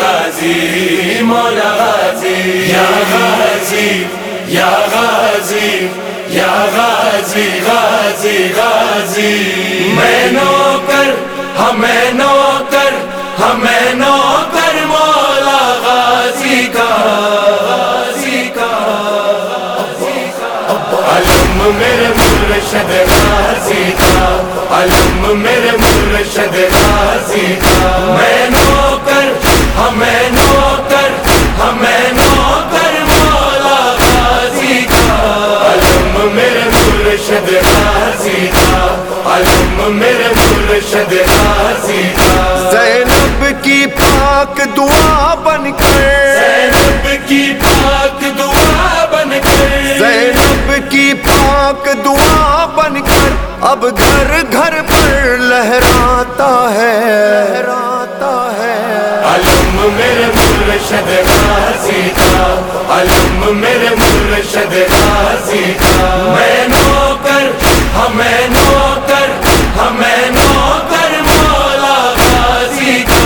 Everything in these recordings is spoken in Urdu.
غازی، مولا غازی، یا غازی یا غازی یا غازی غازی غازی. میں نوکر، ہمیں نوکر ہمیں نوکر مولا غازی کا غازی کا. علم میرے مرشد غازی کا، علم میرے مرشد غازی کا. میں نوکر ہمیں نوکر ہمیں نوکر مولا غازی کا علم میرے مرشد غازی کا علم میرے مرشد غازی کا زینب کی پاک دعا بن کر۔ زینب کی پاک دعا بن کر۔ زینب کی پاک دعا بن کر۔ اب گھر گھر پر لہراتا مرشد غازی کا، علم میرے مرشد غازی کا۔ میں نوکر، ہمیں نوکر ہمیں نوکر مولا غازی کا۔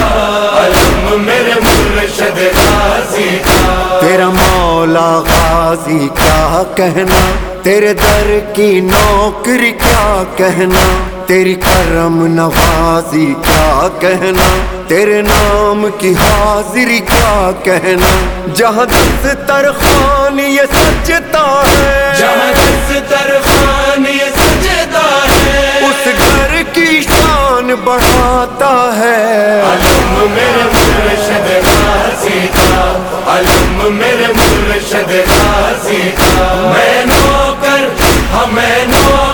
علم میرے مرشد غازی کا۔ تیرا مولا غازی کیا کہنا؟ تیرے در کی نوکری کیا کہنا؟ تیری کرم نوازی کیا کہنا؟ تیرے نام کی حاضری کیا کہنا؟ جہاں دس ترخان یہ سجتا ہے۔ جہاں جس طرفان یہ سجدہ ہے۔ اس گھر کی شان بڑھاتا ہے۔ علم میرے مرشد غازی کا علم میرے مرشد غازی کا میں نوکر ہمیں نوکر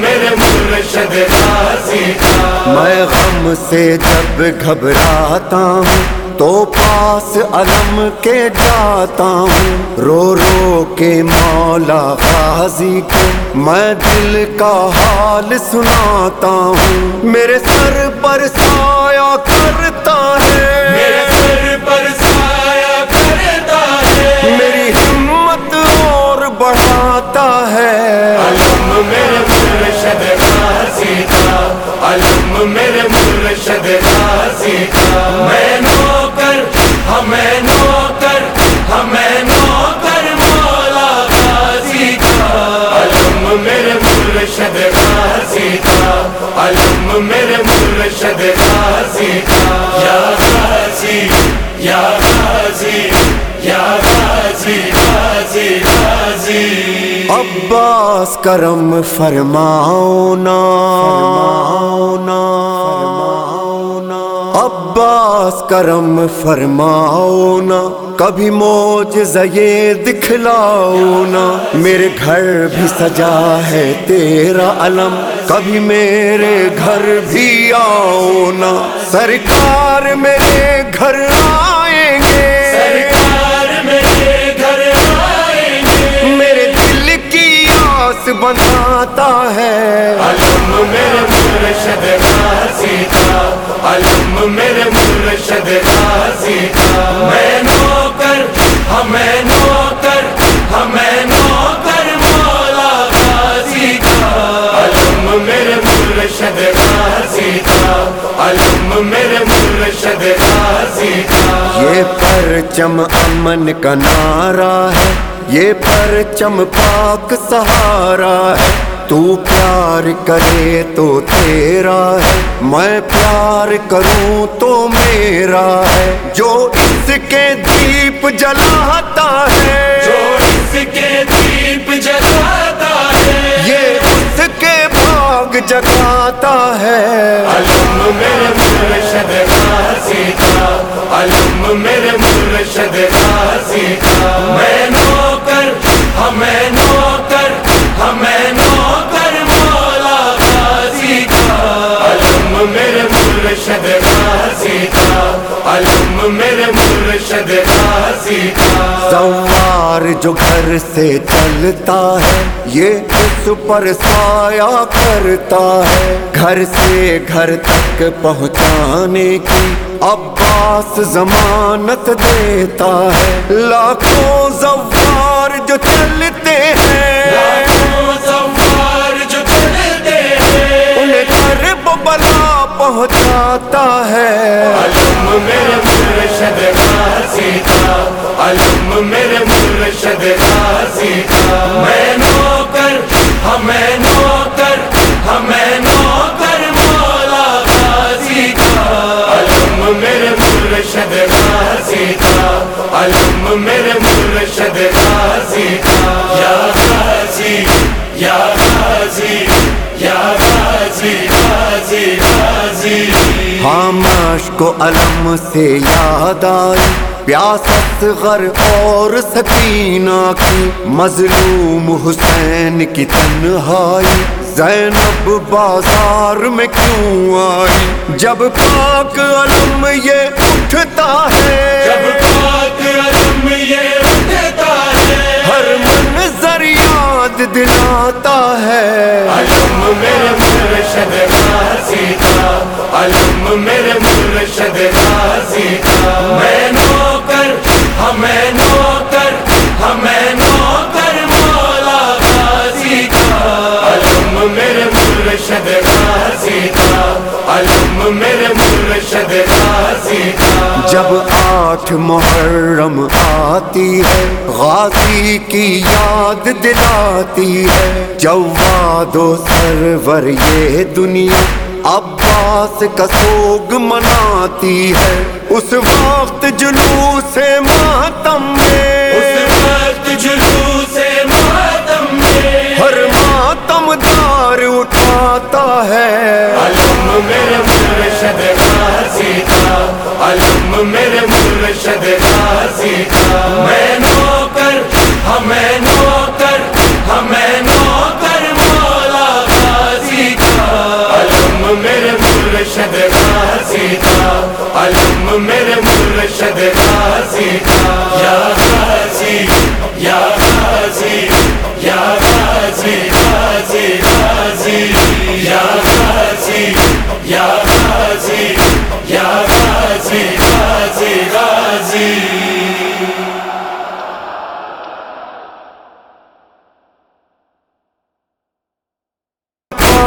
میرے مرشد غازی کا۔ میں غم سے جب گھبراتا ہوں تو پاس علم کے جاتا ہوں۔ رو رو کے مولا غازی کو میں دل کا حال سناتا ہوں۔ میرے سر پر سایہ کرتا میرے ہے مرشد غازی کا۔ میں نوکر ہمیں نوکر ہمیں نوکر مولا غازی کا۔ علم میرے مرشد غازی کا۔ علم میرے مرشد غازی کا۔ یا غازی یا غازی یا غازی غازی غازی۔ عباس کرم فرماؤ نا خاص کرم فرماؤ نا، کبھی موج زیے دکھلاؤ نا، میرے گھر بھی سجا ہے تیرا علم، کبھی میرے گھر بھی آؤ نا، سرکار میرے گھر آئے بناتا ہے۔ علم میرے مرشد غازی کا علم میرے مرشد غازی کا۔ میں نوکر ہمیں نوکر ہمیں نوکر مولا غازی کا۔ علم میرے مرشد غازی کا علم میرے مرشد غازی کا۔ یہ پرچم امن کا نعرہ ہے۔ یہ پرچم پاک سہارا ہے۔ تو پیار کرے تو تیرا ہے۔ میں پیار کروں تو میرا ہے۔ جو اس کے دیپ جلاتا ہے۔ جو اس کے دیپ جلاتا ہے۔ یہ اس کے باغ جگاتا ہے۔ علم میرے مرشد کا علم میرے مرشد کا میں ہمیں نوکر ہمیں نوکر مولا کا علم میرے مرشد کا علم میرے مرشد کا سوار جو گھر سے چلتا ہے، یہ اس پر سایہ کرتا ہے۔ گھر سے گھر تک پہنچانے کی عباس ضمانت دیتا ہے۔ لاکھوں سوار جو چلتے ہیں۔ انہیں بلا پہنچاتا ہے۔ علم میرے مرشد کا۔ سیکھا علم میرے مرشد کا۔ میں ہمیں نوکر ہمیں نوکر مولا کا۔ علم میرے مرشد کا۔ غازی علم میرے مرشد غازی کا۔ یا غازی یا غازی یا غازی غازی غازی ہاں ماش کو علم سے یاد آئی۔ پیاس غر اور سکینہ کی مظلوم حسین کی تنہائی زینب بازار میں کیوں آئی؟ جب پاک علم یہ اٹھتا ہے جب پاک علم یہ اٹھتا ہے ہر یاد دلاتا ہے۔ علم میرے مرشد غازی کا، علم میرے مرشد غازی کا۔ میں نوکر، ہمیں نوکر ہمیں نوکر مولا غازی کا۔ علم میرے مرشد غازی کا، علم میرے مرشد غازی آٹھ محرم آتی ہے، غازی کی یاد دلاتی ہے۔ جواد و سرور یہ دنیا عباس کا سوگ مناتی ہے۔ اس وقت جلوس ماتا میرے مرشد غازی کا۔ میں نوکر، ہمیں نوکر ہمیں نوکر مولا غازی کا۔ علم میرے مرشد غازی کا۔ علم میرے مرشد غازی کا۔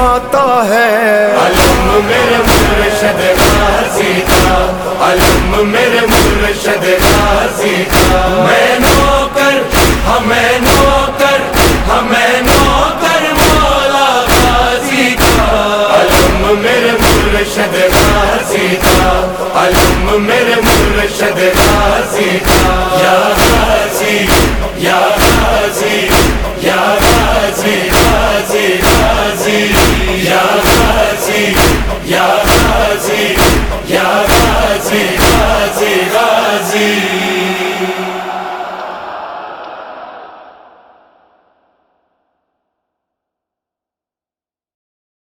آتا ہے۔ علم میرے مرشد کا سیکھا علم میرے مرشد کا سیکھا میں نوکر، ہمیں نوکر ہمیں نوکر مولا کا سیکھا علم میرے مرشد کا سیکھا علم میرے مرشد کا یا غازی یا غازی یا غازی غازی غازی۔